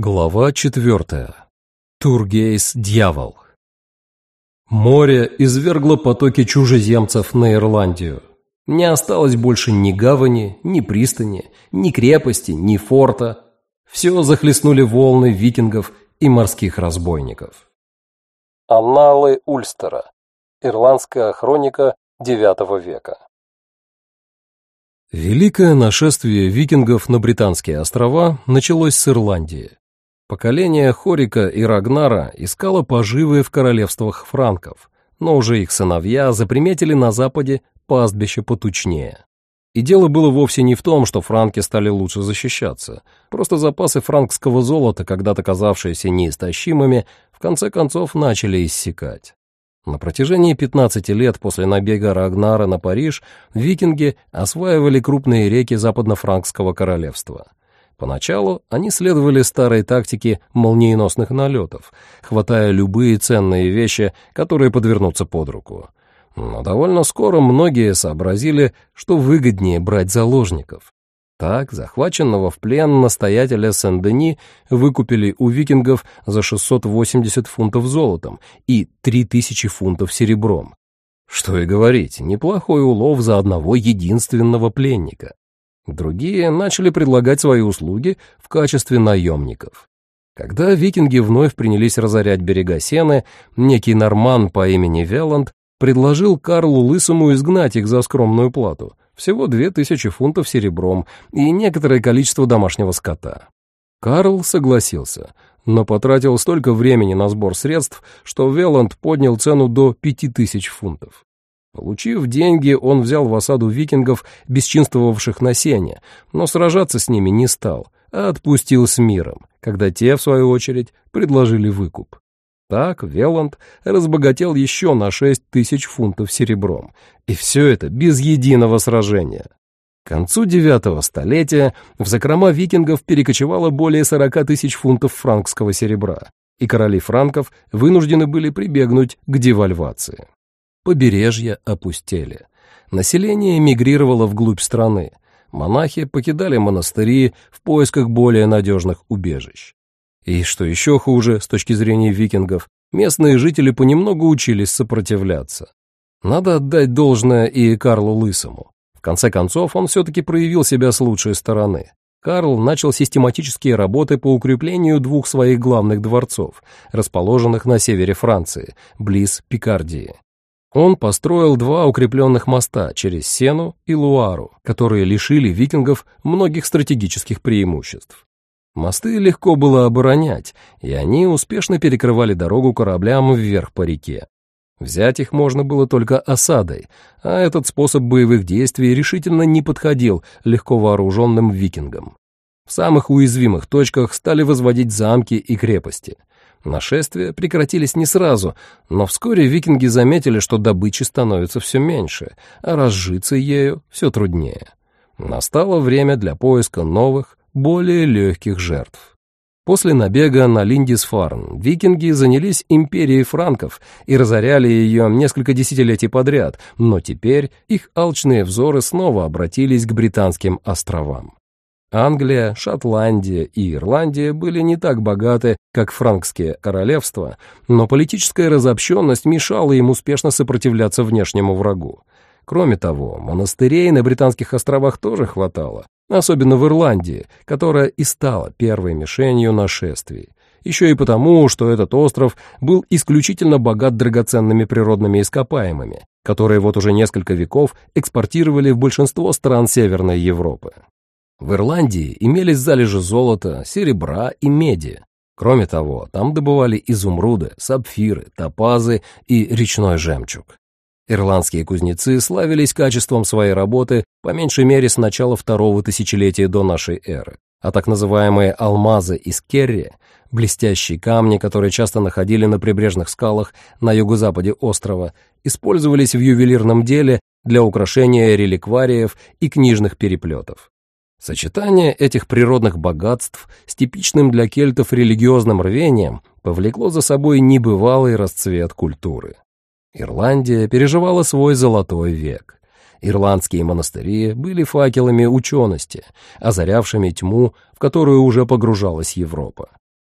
Глава четвертая. Тургейс Дьявол. Море извергло потоки чужеземцев на Ирландию. Не осталось больше ни гавани, ни пристани, ни крепости, ни форта. Все захлестнули волны викингов и морских разбойников. Анналы Ульстера. Ирландская хроника IX века. Великое нашествие викингов на Британские острова началось с Ирландии. Поколение Хорика и Рагнара искало поживы в королевствах франков, но уже их сыновья заприметили на западе пастбище потучнее. И дело было вовсе не в том, что франки стали лучше защищаться. Просто запасы франкского золота, когда-то казавшиеся неистощимыми, в конце концов начали иссякать. На протяжении 15 лет после набега Рагнара на Париж викинги осваивали крупные реки западно-франкского королевства – Поначалу они следовали старой тактике молниеносных налетов, хватая любые ценные вещи, которые подвернутся под руку. Но довольно скоро многие сообразили, что выгоднее брать заложников. Так, захваченного в плен настоятеля Сен-Дени выкупили у викингов за 680 фунтов золотом и 3000 фунтов серебром. Что и говорить, неплохой улов за одного единственного пленника. Другие начали предлагать свои услуги в качестве наемников. Когда викинги вновь принялись разорять берега Сены, некий норман по имени Веланд предложил Карлу Лысому изгнать их за скромную плату, всего две тысячи фунтов серебром и некоторое количество домашнего скота. Карл согласился, но потратил столько времени на сбор средств, что Веланд поднял цену до пяти тысяч фунтов. Получив деньги, он взял в осаду викингов, бесчинствовавших на сене, но сражаться с ними не стал, а отпустил с миром, когда те, в свою очередь, предложили выкуп. Так Веланд разбогател еще на шесть тысяч фунтов серебром, и все это без единого сражения. К концу девятого столетия в закрома викингов перекочевало более сорока тысяч фунтов франкского серебра, и короли франков вынуждены были прибегнуть к девальвации побережья опустели. Население эмигрировало вглубь страны. Монахи покидали монастыри в поисках более надежных убежищ. И что еще хуже с точки зрения викингов, местные жители понемногу учились сопротивляться. Надо отдать должное и Карлу Лысому. В конце концов, он все-таки проявил себя с лучшей стороны. Карл начал систематические работы по укреплению двух своих главных дворцов, расположенных на севере Франции, близ Пикардии. Он построил два укрепленных моста через Сену и Луару, которые лишили викингов многих стратегических преимуществ. Мосты легко было оборонять, и они успешно перекрывали дорогу кораблям вверх по реке. Взять их можно было только осадой, а этот способ боевых действий решительно не подходил легко вооруженным викингам. В самых уязвимых точках стали возводить замки и крепости – Нашествия прекратились не сразу, но вскоре викинги заметили, что добычи становится все меньше, а разжиться ею все труднее. Настало время для поиска новых, более легких жертв. После набега на Линдисфарн викинги занялись империей франков и разоряли ее несколько десятилетий подряд, но теперь их алчные взоры снова обратились к британским островам. Англия, Шотландия и Ирландия были не так богаты, как франкские королевства, но политическая разобщенность мешала им успешно сопротивляться внешнему врагу. Кроме того, монастырей на Британских островах тоже хватало, особенно в Ирландии, которая и стала первой мишенью нашествий. Еще и потому, что этот остров был исключительно богат драгоценными природными ископаемыми, которые вот уже несколько веков экспортировали в большинство стран Северной Европы. В Ирландии имелись залежи золота, серебра и меди. Кроме того, там добывали изумруды, сапфиры, топазы и речной жемчуг. Ирландские кузнецы славились качеством своей работы по меньшей мере с начала второго тысячелетия до нашей эры, а так называемые алмазы из Керри, блестящие камни, которые часто находили на прибрежных скалах на юго-западе острова, использовались в ювелирном деле для украшения реликвариев и книжных переплетов. Сочетание этих природных богатств с типичным для кельтов религиозным рвением повлекло за собой небывалый расцвет культуры. Ирландия переживала свой золотой век. Ирландские монастыри были факелами учености, озарявшими тьму, в которую уже погружалась Европа.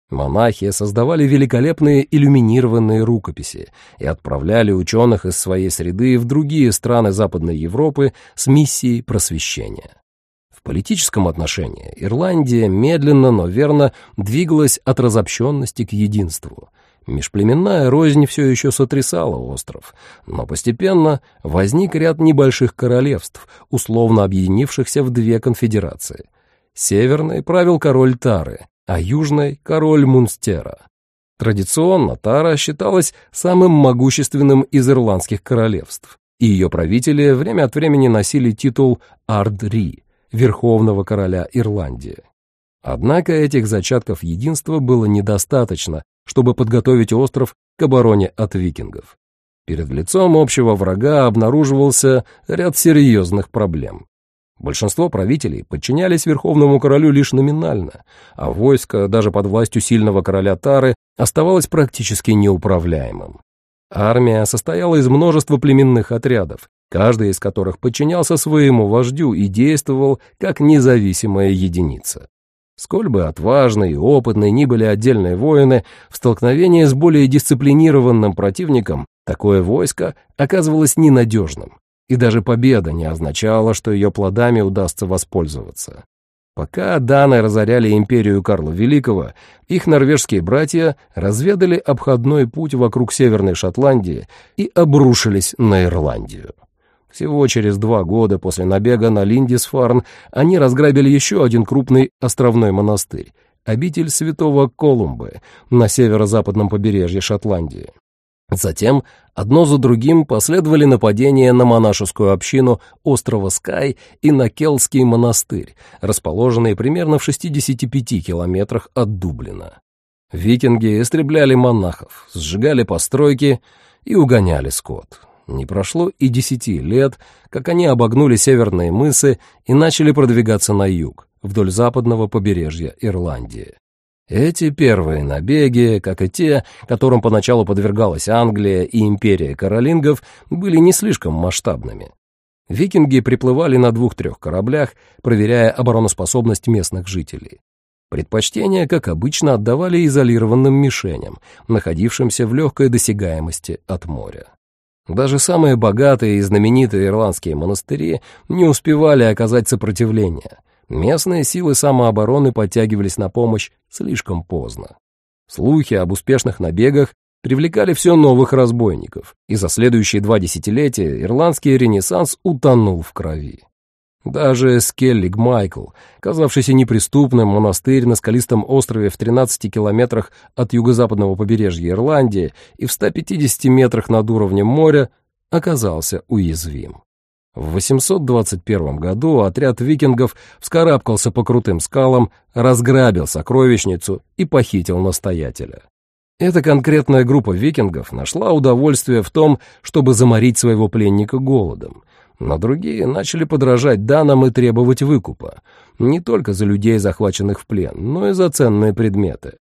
Монахи создавали великолепные иллюминированные рукописи и отправляли ученых из своей среды в другие страны Западной Европы с миссией просвещения. Политическом отношении Ирландия медленно, но верно двигалась от разобщенности к единству. Межплеменная рознь все еще сотрясала остров, но постепенно возник ряд небольших королевств, условно объединившихся в две конфедерации. Северной правил король Тары, а южной — король Мунстера. Традиционно Тара считалась самым могущественным из ирландских королевств, и ее правители время от времени носили титул Ардри, верховного короля Ирландии. Однако этих зачатков единства было недостаточно, чтобы подготовить остров к обороне от викингов. Перед лицом общего врага обнаруживался ряд серьезных проблем. Большинство правителей подчинялись верховному королю лишь номинально, а войско, даже под властью сильного короля Тары, оставалось практически неуправляемым. Армия состояла из множества племенных отрядов, каждый из которых подчинялся своему вождю и действовал как независимая единица. Сколь бы отважны и опытны ни были отдельные воины, в столкновении с более дисциплинированным противником такое войско оказывалось ненадежным и даже победа не означала, что ее плодами удастся воспользоваться. Пока Даны разоряли империю Карла Великого, их норвежские братья разведали обходной путь вокруг Северной Шотландии и обрушились на Ирландию. Всего через два года после набега на Линдисфарн они разграбили еще один крупный островной монастырь — обитель святого Колумбы на северо-западном побережье Шотландии. Затем одно за другим последовали нападения на монашескую общину острова Скай и на Келский монастырь, расположенные примерно в 65 километрах от Дублина. Викинги истребляли монахов, сжигали постройки и угоняли скот. Не прошло и десяти лет, как они обогнули северные мысы и начали продвигаться на юг, вдоль западного побережья Ирландии. Эти первые набеги, как и те, которым поначалу подвергалась Англия и империя каролингов, были не слишком масштабными. Викинги приплывали на двух-трех кораблях, проверяя обороноспособность местных жителей. Предпочтение, как обычно, отдавали изолированным мишеням, находившимся в легкой досягаемости от моря. Даже самые богатые и знаменитые ирландские монастыри не успевали оказать сопротивление — Местные силы самообороны подтягивались на помощь слишком поздно. Слухи об успешных набегах привлекали все новых разбойников, и за следующие два десятилетия ирландский ренессанс утонул в крови. Даже Скеллиг Майкл, казавшийся неприступным монастырь на скалистом острове в 13 километрах от юго-западного побережья Ирландии и в 150 метрах над уровнем моря, оказался уязвим. В 821 году отряд викингов вскарабкался по крутым скалам, разграбил сокровищницу и похитил настоятеля. Эта конкретная группа викингов нашла удовольствие в том, чтобы заморить своего пленника голодом, но другие начали подражать данным и требовать выкупа, не только за людей, захваченных в плен, но и за ценные предметы.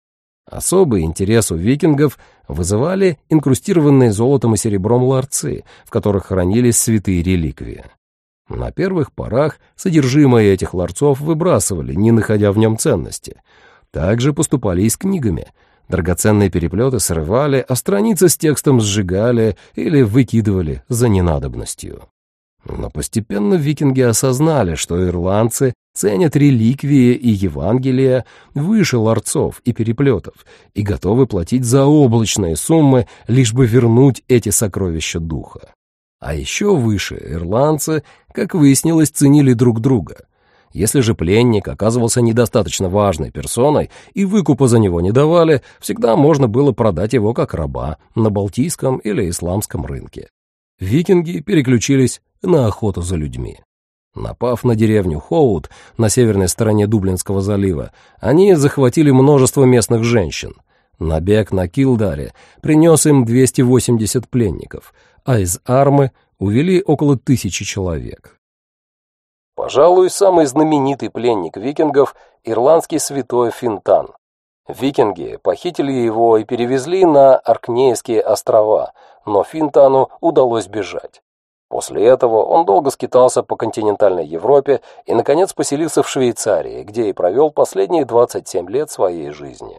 Особый интерес у викингов вызывали инкрустированные золотом и серебром ларцы, в которых хранились святые реликвии. На первых порах содержимое этих ларцов выбрасывали, не находя в нем ценности. Также поступали и с книгами. Драгоценные переплеты срывали, а страницы с текстом сжигали или выкидывали за ненадобностью. Но постепенно викинги осознали, что ирландцы ценят реликвии и Евангелия выше ларцов и переплетов и готовы платить заоблачные суммы, лишь бы вернуть эти сокровища духа. А еще выше ирландцы, как выяснилось, ценили друг друга. Если же пленник оказывался недостаточно важной персоной и выкупа за него не давали, всегда можно было продать его как раба на Балтийском или Исламском рынке. Викинги переключились на охоту за людьми. Напав на деревню Хоут на северной стороне Дублинского залива, они захватили множество местных женщин. Набег на Килдаре принес им 280 пленников, а из Армы увели около тысячи человек. Пожалуй, самый знаменитый пленник викингов – ирландский святой Финтан. Викинги похитили его и перевезли на Аркнейские острова, но Финтану удалось бежать. После этого он долго скитался по континентальной Европе и, наконец, поселился в Швейцарии, где и провел последние 27 лет своей жизни.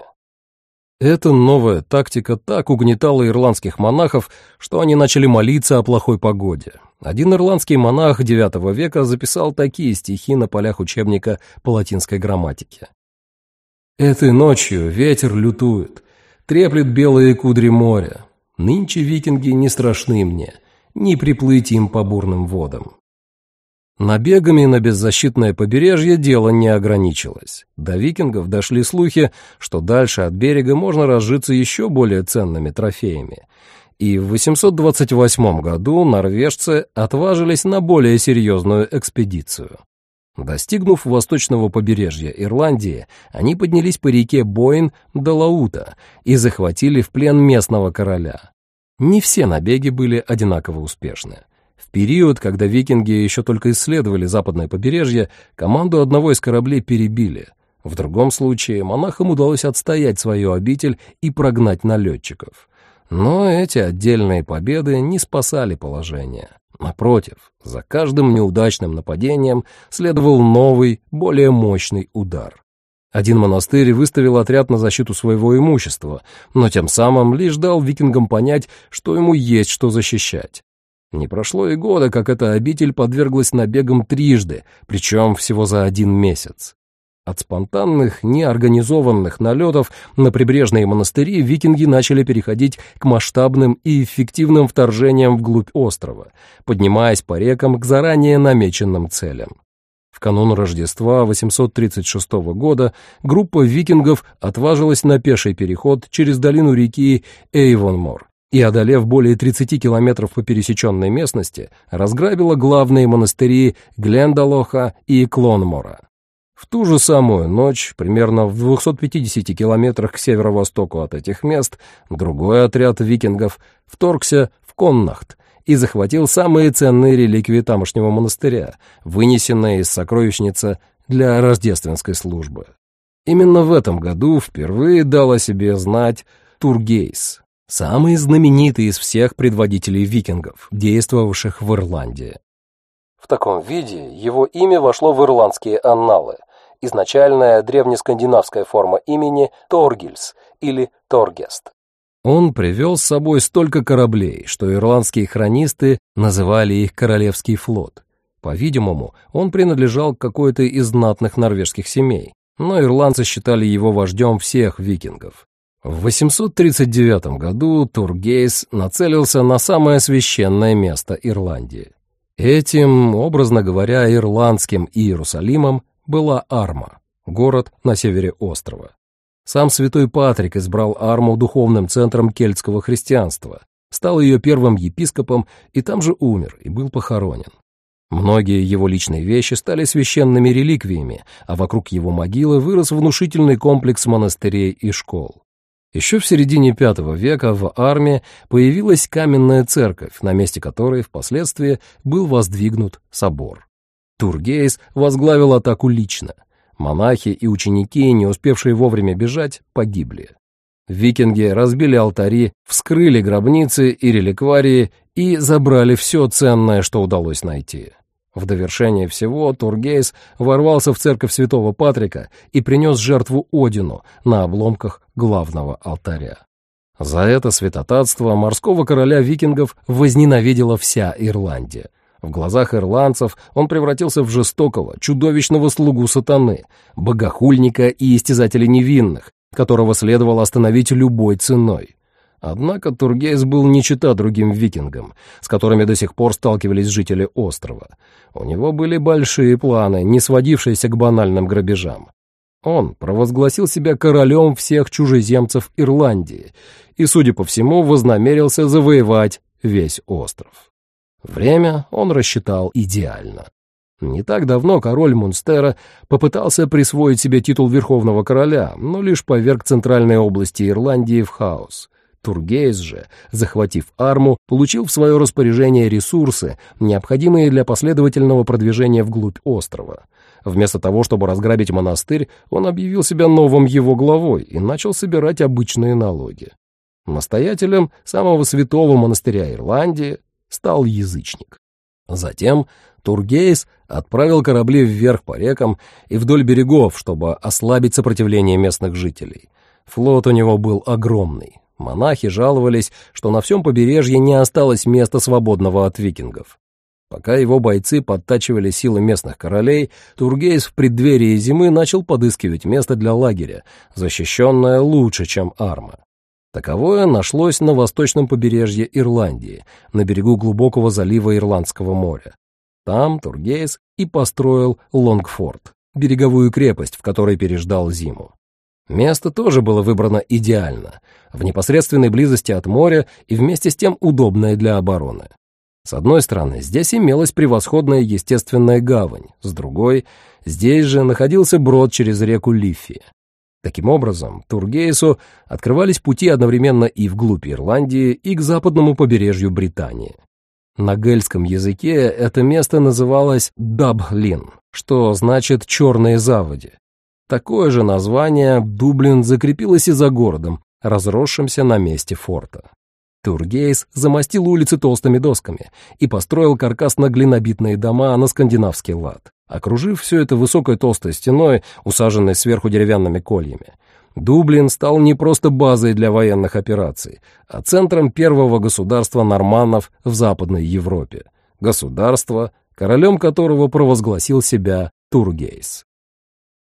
Эта новая тактика так угнетала ирландских монахов, что они начали молиться о плохой погоде. Один ирландский монах IX века записал такие стихи на полях учебника по латинской грамматике. «Этой ночью ветер лютует, треплет белые кудри моря. Нынче викинги не страшны мне, не приплыть им по бурным водам». Набегами на беззащитное побережье дело не ограничилось. До викингов дошли слухи, что дальше от берега можно разжиться еще более ценными трофеями. И в 828 году норвежцы отважились на более серьезную экспедицию. Достигнув восточного побережья Ирландии, они поднялись по реке Бойн до Лаута и захватили в плен местного короля. Не все набеги были одинаково успешны. В период, когда викинги еще только исследовали западное побережье, команду одного из кораблей перебили. В другом случае монахам удалось отстоять свою обитель и прогнать налетчиков. Но эти отдельные победы не спасали положение. Напротив, за каждым неудачным нападением следовал новый, более мощный удар. Один монастырь выставил отряд на защиту своего имущества, но тем самым лишь дал викингам понять, что ему есть что защищать. Не прошло и года, как эта обитель подверглась набегам трижды, причем всего за один месяц. От спонтанных, неорганизованных налетов на прибрежные монастыри викинги начали переходить к масштабным и эффективным вторжениям вглубь острова, поднимаясь по рекам к заранее намеченным целям. В канун Рождества 836 года группа викингов отважилась на пеший переход через долину реки Эйвонмор, и, одолев более 30 километров по пересеченной местности, разграбила главные монастыри Глендалоха и Клонмора. В ту же самую ночь, примерно в 250 километрах к северо-востоку от этих мест, другой отряд викингов вторгся в Коннахт и захватил самые ценные реликвии тамошнего монастыря, вынесенные из сокровищницы для рождественской службы. Именно в этом году впервые дал о себе знать Тургейс, самый знаменитый из всех предводителей викингов, действовавших в Ирландии. В таком виде его имя вошло в ирландские анналы. Изначальная древнескандинавская форма имени Торгильс или Торгест. Он привел с собой столько кораблей, что ирландские хронисты называли их Королевский флот. По-видимому, он принадлежал к какой-то из знатных норвежских семей, но ирландцы считали его вождем всех викингов. В 839 году Тургейс нацелился на самое священное место Ирландии. Этим, образно говоря, ирландским Иерусалимом была Арма, город на севере острова. Сам святой Патрик избрал Арму духовным центром кельтского христианства, стал ее первым епископом и там же умер и был похоронен. Многие его личные вещи стали священными реликвиями, а вокруг его могилы вырос внушительный комплекс монастырей и школ. Еще в середине V века в армии появилась каменная церковь, на месте которой впоследствии был воздвигнут собор. Тургейс возглавил атаку лично. Монахи и ученики, не успевшие вовремя бежать, погибли. Викинги разбили алтари, вскрыли гробницы и реликварии и забрали все ценное, что удалось найти. В довершение всего Тургейс ворвался в церковь святого Патрика и принес жертву Одину на обломках главного алтаря. За это святотатство морского короля викингов возненавидела вся Ирландия. В глазах ирландцев он превратился в жестокого, чудовищного слугу сатаны, богохульника и истязателя невинных, которого следовало остановить любой ценой. Однако Тургейс был не чита другим викингам, с которыми до сих пор сталкивались жители острова. У него были большие планы, не сводившиеся к банальным грабежам. Он провозгласил себя королем всех чужеземцев Ирландии и, судя по всему, вознамерился завоевать весь остров. Время он рассчитал идеально. Не так давно король Мунстера попытался присвоить себе титул верховного короля, но лишь поверг центральной области Ирландии в хаос — Тургейс же, захватив арму, получил в свое распоряжение ресурсы, необходимые для последовательного продвижения вглубь острова. Вместо того, чтобы разграбить монастырь, он объявил себя новым его главой и начал собирать обычные налоги. Настоятелем самого святого монастыря Ирландии стал язычник. Затем Тургейс отправил корабли вверх по рекам и вдоль берегов, чтобы ослабить сопротивление местных жителей — Флот у него был огромный. Монахи жаловались, что на всем побережье не осталось места свободного от викингов. Пока его бойцы подтачивали силы местных королей, Тургейс в преддверии зимы начал подыскивать место для лагеря, защищенное лучше, чем Арма. Таковое нашлось на восточном побережье Ирландии, на берегу глубокого залива Ирландского моря. Там Тургейс и построил Лонгфорд, береговую крепость, в которой переждал зиму. Место тоже было выбрано идеально, в непосредственной близости от моря и вместе с тем удобное для обороны. С одной стороны, здесь имелась превосходная естественная гавань, с другой, здесь же находился брод через реку Лиффи. Таким образом, Тургейсу открывались пути одновременно и вглубь Ирландии, и к западному побережью Британии. На гельском языке это место называлось Дабхлин, что значит «черные заводи», Такое же название Дублин закрепилось и за городом, разросшимся на месте форта. Тургейс замостил улицы толстыми досками и построил каркасно-глинобитные дома на скандинавский лад, окружив все это высокой толстой стеной, усаженной сверху деревянными кольями. Дублин стал не просто базой для военных операций, а центром первого государства норманнов в Западной Европе. Государство, королем которого провозгласил себя Тургейс.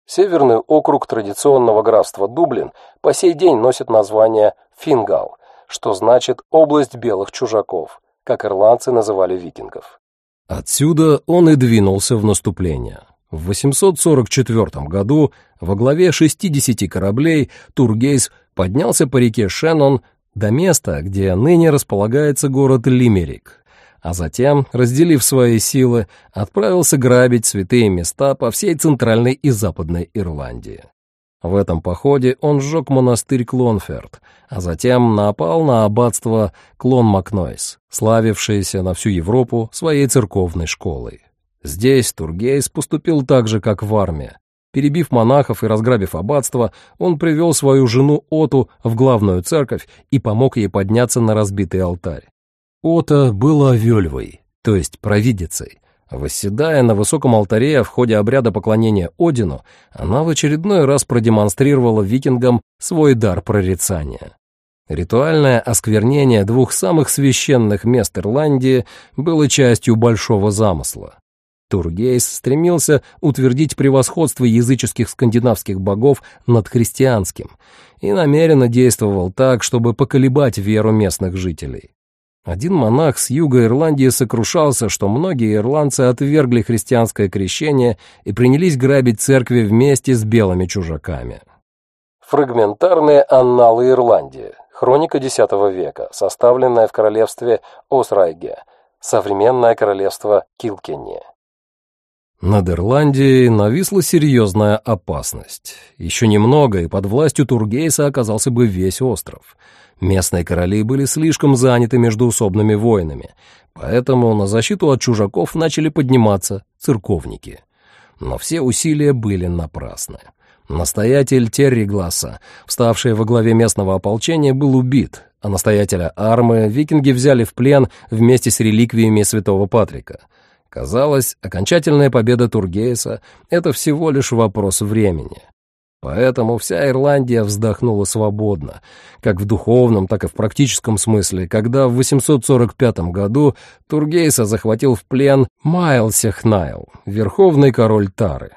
Северный округ традиционного графства Дублин по сей день носит название Фингал, что значит «область белых чужаков», как ирландцы называли викингов. Отсюда он и двинулся в наступление. В 844 году во главе 60 кораблей Тургейс поднялся по реке Шеннон до места, где ныне располагается город Лимерик, а затем, разделив свои силы, отправился грабить святые места по всей центральной и западной Ирландии. В этом походе он сжег монастырь Клонферд, а затем напал на аббатство Клон-Макнойс, славившееся на всю Европу своей церковной школой. Здесь Тургейс поступил так же, как в армии. Перебив монахов и разграбив аббатство, он привел свою жену Оту в главную церковь и помог ей подняться на разбитый алтарь. Ота была вельвой, то есть провидицей. Восседая на высоком алтаре в ходе обряда поклонения Одину, она в очередной раз продемонстрировала викингам свой дар прорицания. Ритуальное осквернение двух самых священных мест Ирландии было частью большого замысла. Тургейс стремился утвердить превосходство языческих скандинавских богов над христианским и намеренно действовал так, чтобы поколебать веру местных жителей. Один монах с юга Ирландии сокрушался, что многие ирландцы отвергли христианское крещение и принялись грабить церкви вместе с белыми чужаками. Фрагментарные анналы Ирландии. Хроника X века, составленная в королевстве Осрайге, современное королевство Килкенни. Над Ирландией нависла серьезная опасность. Еще немного, и под властью Тургейса оказался бы весь остров — Местные короли были слишком заняты междуусобными войнами, поэтому на защиту от чужаков начали подниматься церковники. Но все усилия были напрасны. Настоятель Терригласа, вставший во главе местного ополчения, был убит, а настоятеля Армы викинги взяли в плен вместе с реликвиями святого Патрика. Казалось, окончательная победа Тургейса — это всего лишь вопрос времени. Поэтому вся Ирландия вздохнула свободно, как в духовном, так и в практическом смысле, когда в 845 году Тургейса захватил в плен Майлсехнайл, верховный король Тары.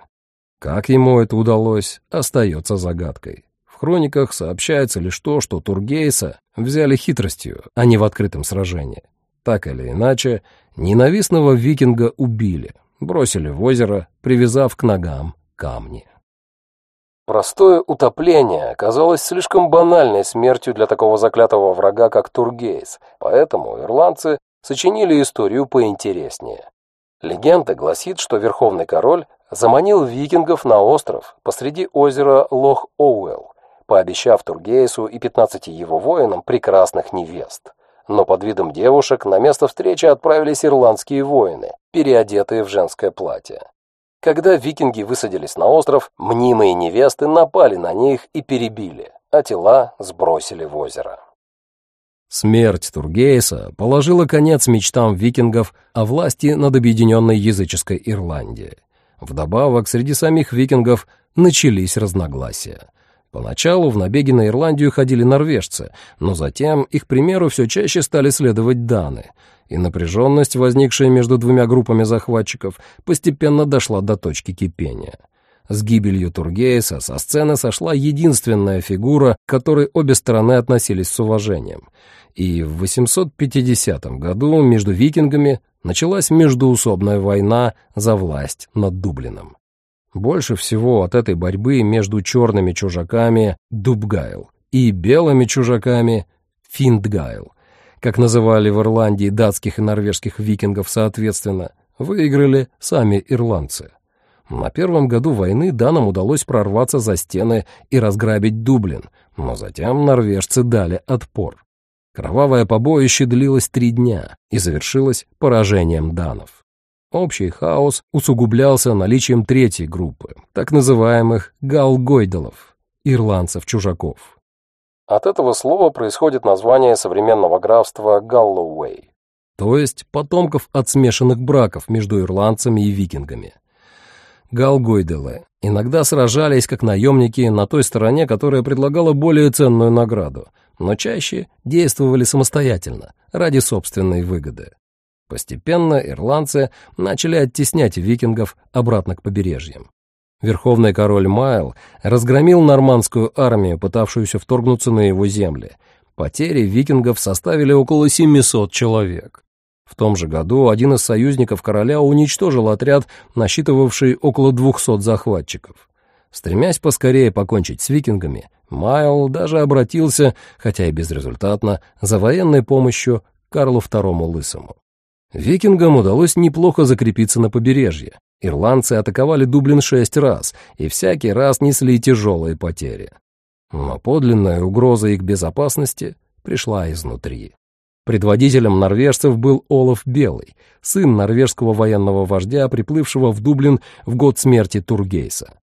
Как ему это удалось, остается загадкой. В хрониках сообщается лишь то, что Тургейса взяли хитростью, а не в открытом сражении. Так или иначе, ненавистного викинга убили, бросили в озеро, привязав к ногам камни. Простое утопление оказалось слишком банальной смертью для такого заклятого врага, как Тургейс, поэтому ирландцы сочинили историю поинтереснее. Легенда гласит, что Верховный Король заманил викингов на остров посреди озера Лох-Оуэлл, пообещав Тургейсу и 15 его воинам прекрасных невест. Но под видом девушек на место встречи отправились ирландские воины, переодетые в женское платье. Когда викинги высадились на остров, мнимые невесты напали на них и перебили, а тела сбросили в озеро. Смерть Тургейса положила конец мечтам викингов о власти над объединенной языческой Ирландией. Вдобавок, среди самих викингов начались разногласия. Поначалу в набеги на Ирландию ходили норвежцы, но затем их примеру все чаще стали следовать даны, и напряженность, возникшая между двумя группами захватчиков, постепенно дошла до точки кипения. С гибелью Тургейса со сцены сошла единственная фигура, к которой обе стороны относились с уважением. И в 850 году между викингами началась междуусобная война за власть над Дублином. Больше всего от этой борьбы между черными чужаками Дубгайл и белыми чужаками Финдгайл, как называли в Ирландии датских и норвежских викингов соответственно, выиграли сами ирландцы. На первом году войны данам удалось прорваться за стены и разграбить Дублин, но затем норвежцы дали отпор. Кровавое побоище длилось три дня и завершилось поражением данов. Общий хаос усугублялся наличием третьей группы, так называемых галгойдалов, ирландцев-чужаков. От этого слова происходит название современного графства Галлоуэй, то есть потомков от смешанных браков между ирландцами и викингами. Галгойделы иногда сражались как наемники на той стороне, которая предлагала более ценную награду, но чаще действовали самостоятельно, ради собственной выгоды. Постепенно ирландцы начали оттеснять викингов обратно к побережьям. Верховный король Майл разгромил нормандскую армию, пытавшуюся вторгнуться на его земли. Потери викингов составили около 700 человек. В том же году один из союзников короля уничтожил отряд, насчитывавший около 200 захватчиков. Стремясь поскорее покончить с викингами, Майл даже обратился, хотя и безрезультатно, за военной помощью Карлу II Лысому. Викингам удалось неплохо закрепиться на побережье. Ирландцы атаковали Дублин шесть раз, и всякий раз несли тяжелые потери. Но подлинная угроза их безопасности пришла изнутри. Предводителем норвежцев был Олаф Белый, сын норвежского военного вождя, приплывшего в Дублин в год смерти Тургейса.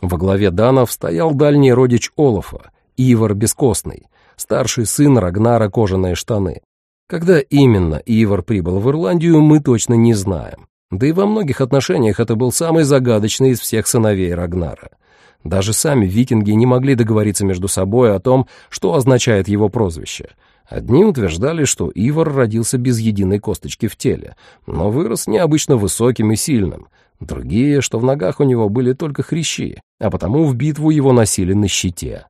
Во главе данов стоял дальний родич Олафа, Ивар Бескостный, старший сын Рагнара Кожаные штаны. Когда именно Ивар прибыл в Ирландию, мы точно не знаем. Да и во многих отношениях это был самый загадочный из всех сыновей Рагнара. Даже сами викинги не могли договориться между собой о том, что означает его прозвище. Одни утверждали, что Ивар родился без единой косточки в теле, но вырос необычно высоким и сильным. Другие, что в ногах у него были только хрящи, а потому в битву его носили на щите.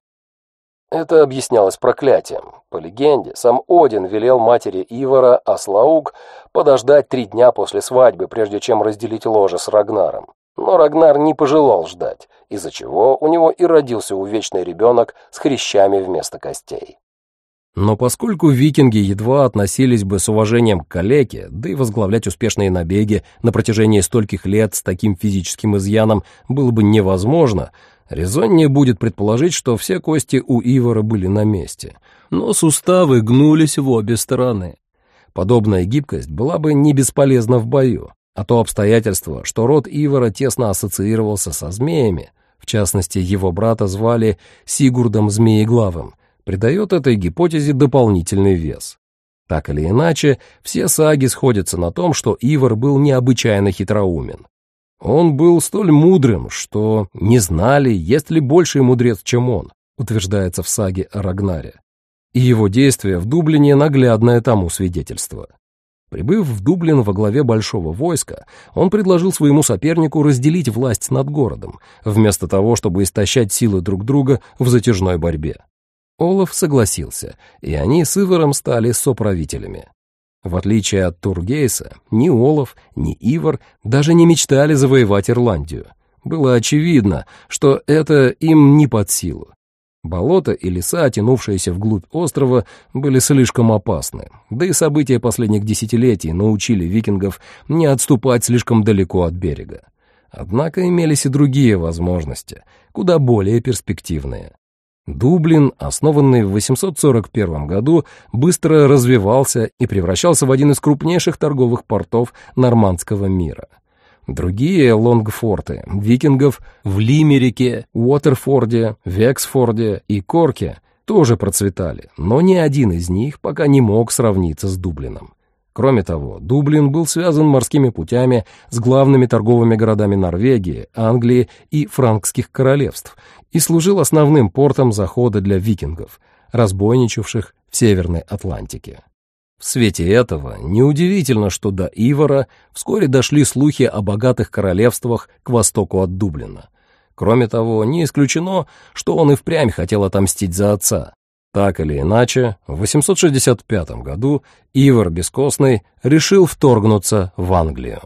Это объяснялось проклятием. По легенде, сам Один велел матери Ивара, Аслауг, подождать три дня после свадьбы, прежде чем разделить ложе с Рагнаром. Но Рагнар не пожелал ждать, из-за чего у него и родился увечный ребенок с хрящами вместо костей. Но поскольку викинги едва относились бы с уважением к калеке, да и возглавлять успешные набеги на протяжении стольких лет с таким физическим изъяном было бы невозможно, Резоннее будет предположить, что все кости у Ивара были на месте, но суставы гнулись в обе стороны. Подобная гибкость была бы не бесполезна в бою, а то обстоятельство, что род Ивара тесно ассоциировался со змеями, в частности, его брата звали Сигурдом Змееглавым, придает этой гипотезе дополнительный вес. Так или иначе, все саги сходятся на том, что Ивар был необычайно хитроумен. Он был столь мудрым, что не знали, есть ли больший мудрец, чем он, утверждается в саге о Рагнаре. И его действия в Дублине наглядное тому свидетельство. Прибыв в Дублин во главе большого войска, он предложил своему сопернику разделить власть над городом, вместо того, чтобы истощать силы друг друга в затяжной борьбе. Олаф согласился, и они с Иваром стали соправителями. В отличие от Тургейса, ни Олаф, ни Ивар даже не мечтали завоевать Ирландию. Было очевидно, что это им не под силу. Болота и леса, тянувшиеся вглубь острова, были слишком опасны, да и события последних десятилетий научили викингов не отступать слишком далеко от берега. Однако имелись и другие возможности, куда более перспективные. Дублин, основанный в 841 году, быстро развивался и превращался в один из крупнейших торговых портов нормандского мира. Другие лонгфорты викингов в Лимерике, Уотерфорде, Вексфорде и Корке тоже процветали, но ни один из них пока не мог сравниться с Дублином. Кроме того, Дублин был связан морскими путями с главными торговыми городами Норвегии, Англии и франкских королевств и служил основным портом захода для викингов, разбойничавших в Северной Атлантике. В свете этого неудивительно, что до Ивара вскоре дошли слухи о богатых королевствах к востоку от Дублина. Кроме того, не исключено, что он и впрямь хотел отомстить за отца. Так или иначе, в 865 году Ивар Бескостный решил вторгнуться в Англию.